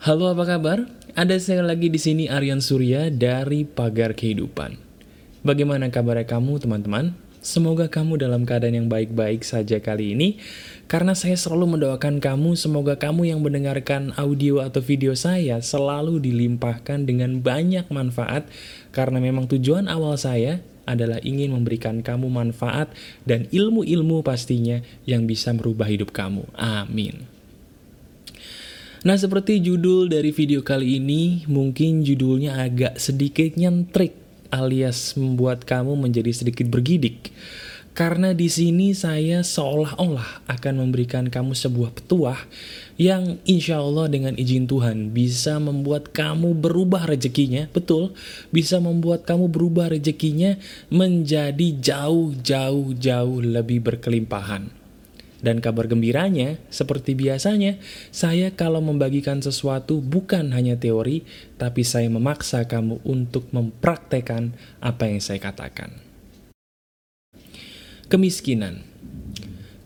Halo apa kabar? Ada saya lagi di sini Aryan Surya dari Pagar Kehidupan. Bagaimana kabar kamu teman-teman? Semoga kamu dalam keadaan yang baik-baik saja kali ini Karena saya selalu mendoakan kamu Semoga kamu yang mendengarkan audio atau video saya Selalu dilimpahkan dengan banyak manfaat Karena memang tujuan awal saya adalah ingin memberikan kamu manfaat dan ilmu-ilmu pastinya yang bisa merubah hidup kamu. Amin. Nah seperti judul dari video kali ini, mungkin judulnya agak sedikit nyentrik alias membuat kamu menjadi sedikit bergidik. Karena di sini saya seolah-olah akan memberikan kamu sebuah petuah yang insya Allah dengan izin Tuhan bisa membuat kamu berubah rezekinya, betul, bisa membuat kamu berubah rezekinya menjadi jauh-jauh-jauh lebih berkelimpahan. Dan kabar gembiranya, seperti biasanya, saya kalau membagikan sesuatu bukan hanya teori, tapi saya memaksa kamu untuk mempraktekkan apa yang saya katakan. Kemiskinan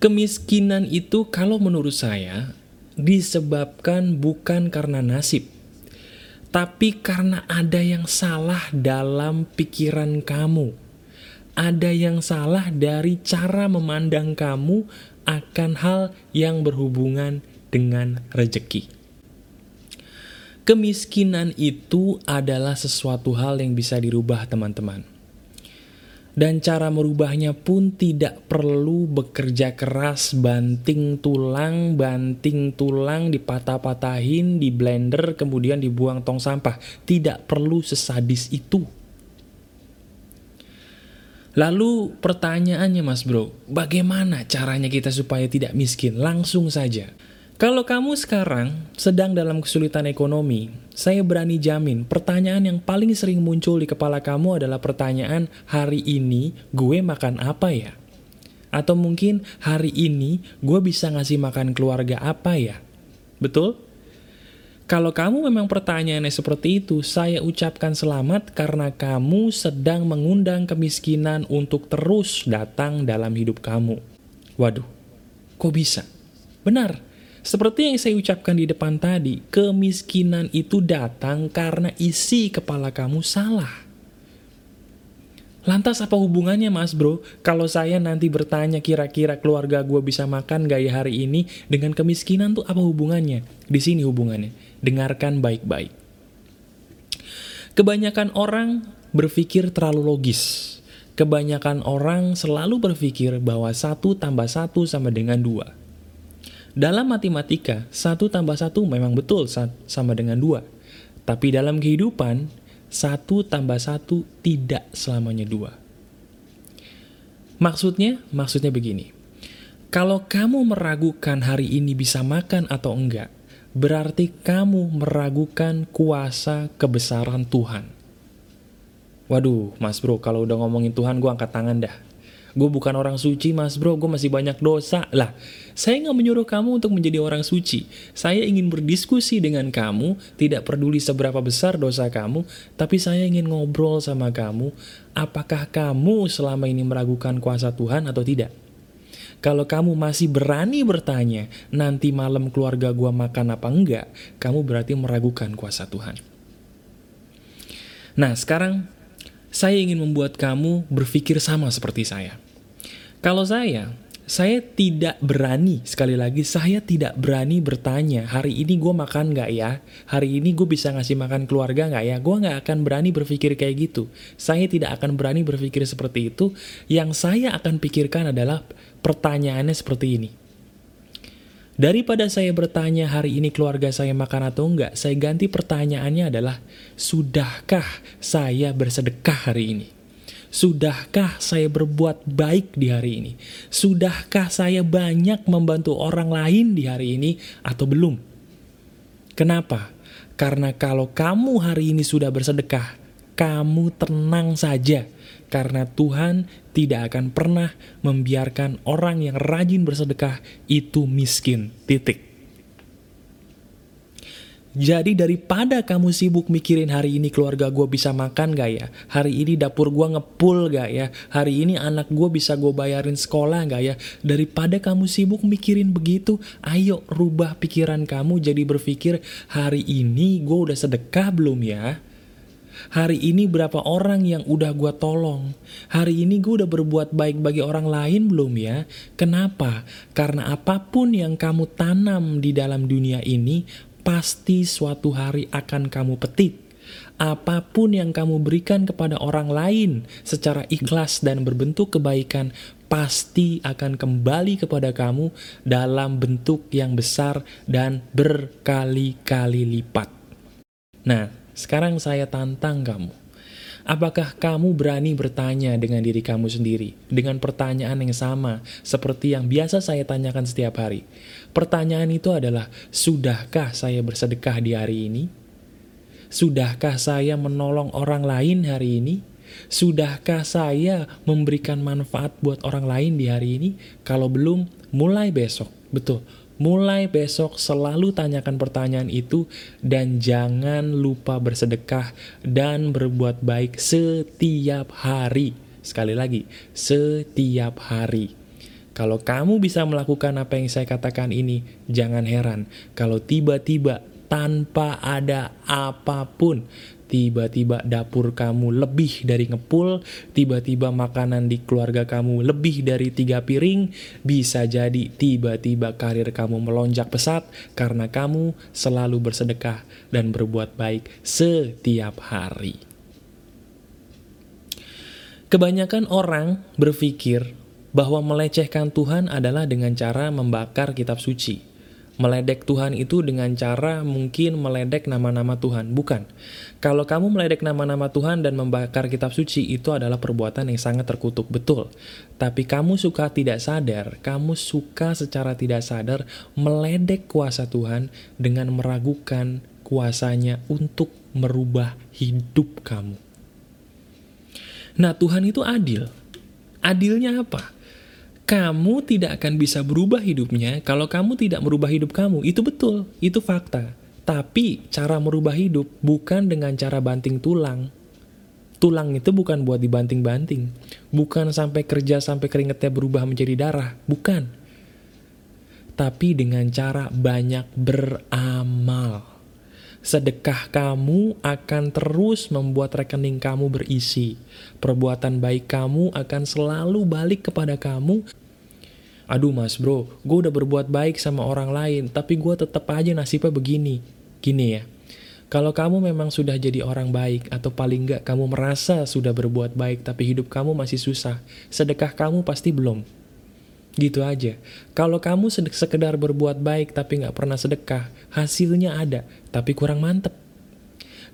Kemiskinan itu kalau menurut saya disebabkan bukan karena nasib, tapi karena ada yang salah dalam pikiran kamu. Ada yang salah dari cara memandang kamu akan hal yang berhubungan dengan rejeki. Kemiskinan itu adalah sesuatu hal yang bisa dirubah teman-teman. Dan cara merubahnya pun tidak perlu bekerja keras, banting tulang, banting tulang, dipatah-patahin, di blender, kemudian dibuang tong sampah. Tidak perlu sesadis itu. Lalu pertanyaannya mas bro, bagaimana caranya kita supaya tidak miskin? Langsung saja. Kalau kamu sekarang sedang dalam kesulitan ekonomi, saya berani jamin pertanyaan yang paling sering muncul di kepala kamu adalah pertanyaan hari ini gue makan apa ya? Atau mungkin hari ini gue bisa ngasih makan keluarga apa ya? Betul? Kalau kamu memang pertanyaannya seperti itu, saya ucapkan selamat karena kamu sedang mengundang kemiskinan untuk terus datang dalam hidup kamu. Waduh, kok bisa? Benar, seperti yang saya ucapkan di depan tadi, kemiskinan itu datang karena isi kepala kamu salah. Lantas apa hubungannya mas bro? Kalau saya nanti bertanya kira-kira keluarga gue bisa makan gaya hari ini dengan kemiskinan tuh apa hubungannya? Di sini hubungannya. Dengarkan baik-baik. Kebanyakan orang berpikir terlalu logis. Kebanyakan orang selalu berpikir bahwa satu tambah satu sama dengan dua. Dalam matematika, satu tambah satu memang betul sama dengan dua. Tapi dalam kehidupan, satu tambah satu tidak selamanya dua. Maksudnya, maksudnya begini. Kalau kamu meragukan hari ini bisa makan atau enggak, berarti kamu meragukan kuasa kebesaran Tuhan. Waduh, mas bro, kalau udah ngomongin Tuhan, gue angkat tangan dah. Gue bukan orang suci mas bro, gue masih banyak dosa. Lah, saya nggak menyuruh kamu untuk menjadi orang suci. Saya ingin berdiskusi dengan kamu, tidak peduli seberapa besar dosa kamu, tapi saya ingin ngobrol sama kamu, apakah kamu selama ini meragukan kuasa Tuhan atau tidak? Kalau kamu masih berani bertanya, nanti malam keluarga gua makan apa enggak, kamu berarti meragukan kuasa Tuhan. Nah, sekarang saya ingin membuat kamu berpikir sama seperti saya. Kalau saya, saya tidak berani, sekali lagi, saya tidak berani bertanya, hari ini gue makan nggak ya? Hari ini gue bisa ngasih makan keluarga nggak ya? Gue nggak akan berani berpikir kayak gitu. Saya tidak akan berani berpikir seperti itu. Yang saya akan pikirkan adalah pertanyaannya seperti ini. Daripada saya bertanya hari ini keluarga saya makan atau enggak, saya ganti pertanyaannya adalah, Sudahkah saya bersedekah hari ini? Sudahkah saya berbuat baik di hari ini? Sudahkah saya banyak membantu orang lain di hari ini atau belum? Kenapa? Karena kalau kamu hari ini sudah bersedekah, kamu tenang saja. Karena Tuhan tidak akan pernah membiarkan orang yang rajin bersedekah itu miskin. Titik. Jadi daripada kamu sibuk mikirin hari ini keluarga gue bisa makan gak ya? Hari ini dapur gue ngepul gak ya? Hari ini anak gue bisa gue bayarin sekolah gak ya? Daripada kamu sibuk mikirin begitu, ayo rubah pikiran kamu jadi berpikir hari ini gue udah sedekah belum ya? Hari ini berapa orang yang udah gue tolong? Hari ini gue udah berbuat baik bagi orang lain belum ya? Kenapa? Karena apa pun yang kamu tanam di dalam dunia ini, pasti suatu hari akan kamu petik. Apa pun yang kamu berikan kepada orang lain secara ikhlas dan berbentuk kebaikan, pasti akan kembali kepada kamu dalam bentuk yang besar dan berkali-kali lipat. Nah, sekarang saya tantang kamu. Apakah kamu berani bertanya dengan diri kamu sendiri, dengan pertanyaan yang sama seperti yang biasa saya tanyakan setiap hari? Pertanyaan itu adalah, sudahkah saya bersedekah di hari ini? Sudahkah saya menolong orang lain hari ini? Sudahkah saya memberikan manfaat buat orang lain di hari ini? Kalau belum, mulai besok. Betul, Mulai besok selalu tanyakan pertanyaan itu dan jangan lupa bersedekah dan berbuat baik setiap hari. Sekali lagi, setiap hari. Kalau kamu bisa melakukan apa yang saya katakan ini, jangan heran kalau tiba-tiba tanpa ada apa pun tiba-tiba dapur kamu lebih dari ngepul, tiba-tiba makanan di keluarga kamu lebih dari tiga piring, bisa jadi tiba-tiba karir kamu melonjak pesat karena kamu selalu bersedekah dan berbuat baik setiap hari. Kebanyakan orang berpikir bahwa melecehkan Tuhan adalah dengan cara membakar kitab suci. Meledek Tuhan itu dengan cara mungkin meledek nama-nama Tuhan. Bukan. Kalau kamu meledek nama-nama Tuhan dan membakar kitab suci, itu adalah perbuatan yang sangat terkutuk. Betul. Tapi kamu suka tidak sadar, kamu suka secara tidak sadar meledek kuasa Tuhan dengan meragukan kuasanya untuk merubah hidup kamu. Nah Tuhan itu adil. Adilnya apa? Kamu tidak akan bisa berubah hidupnya kalau kamu tidak merubah hidup kamu. Itu betul, itu fakta. Tapi cara merubah hidup bukan dengan cara banting tulang. Tulang itu bukan buat dibanting-banting. Bukan sampai kerja sampai keringetnya berubah menjadi darah. Bukan. Tapi dengan cara banyak beramal. Sedekah kamu akan terus membuat rekening kamu berisi. Perbuatan baik kamu akan selalu balik kepada kamu. Aduh mas bro, gue udah berbuat baik sama orang lain, tapi gue tetap aja nasibnya begini. Gini ya, kalau kamu memang sudah jadi orang baik, atau paling enggak kamu merasa sudah berbuat baik, tapi hidup kamu masih susah, sedekah kamu pasti belum. Gitu aja. Kalau kamu sekedar berbuat baik tapi nggak pernah sedekah, hasilnya ada, tapi kurang mantep.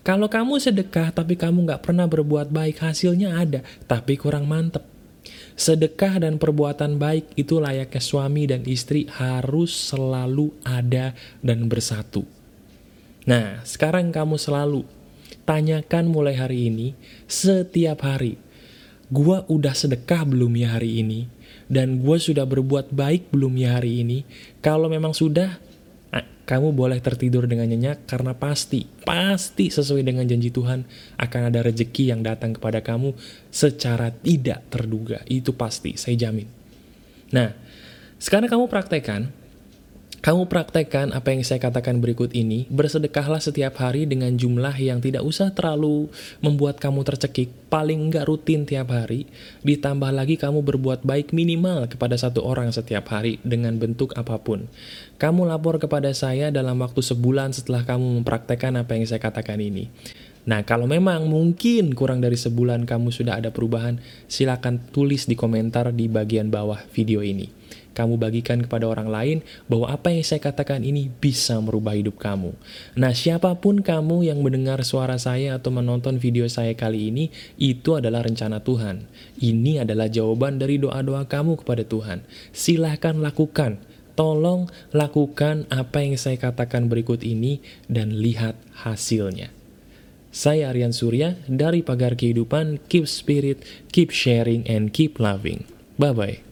Kalau kamu sedekah tapi kamu nggak pernah berbuat baik, hasilnya ada, tapi kurang mantep. Sedekah dan perbuatan baik itu layaknya suami dan istri harus selalu ada dan bersatu. Nah, sekarang kamu selalu tanyakan mulai hari ini, setiap hari, gua udah sedekah belum ya hari ini? Dan gue sudah berbuat baik belum ya hari ini? Kalau memang sudah, kamu boleh tertidur dengan nyenyak karena pasti, pasti sesuai dengan janji Tuhan akan ada rejeki yang datang kepada kamu secara tidak terduga. Itu pasti, saya jamin. Nah, sekarang kamu praktekkan kamu praktekkan apa yang saya katakan berikut ini, bersedekahlah setiap hari dengan jumlah yang tidak usah terlalu membuat kamu tercekik, paling enggak rutin tiap hari, ditambah lagi kamu berbuat baik minimal kepada satu orang setiap hari dengan bentuk apa pun. Kamu lapor kepada saya dalam waktu sebulan setelah kamu mempraktekkan apa yang saya katakan ini. Nah, kalau memang mungkin kurang dari sebulan kamu sudah ada perubahan, silakan tulis di komentar di bagian bawah video ini kamu bagikan kepada orang lain bahwa apa yang saya katakan ini bisa merubah hidup kamu. Nah, siapa pun kamu yang mendengar suara saya atau menonton video saya kali ini, itu adalah rencana Tuhan. Ini adalah jawaban dari doa-doa kamu kepada Tuhan. Silahkan lakukan. Tolong lakukan apa yang saya katakan berikut ini dan lihat hasilnya. Saya Aryan Surya dari Pagar Kehidupan, keep spirit, keep sharing, and keep loving. Bye-bye.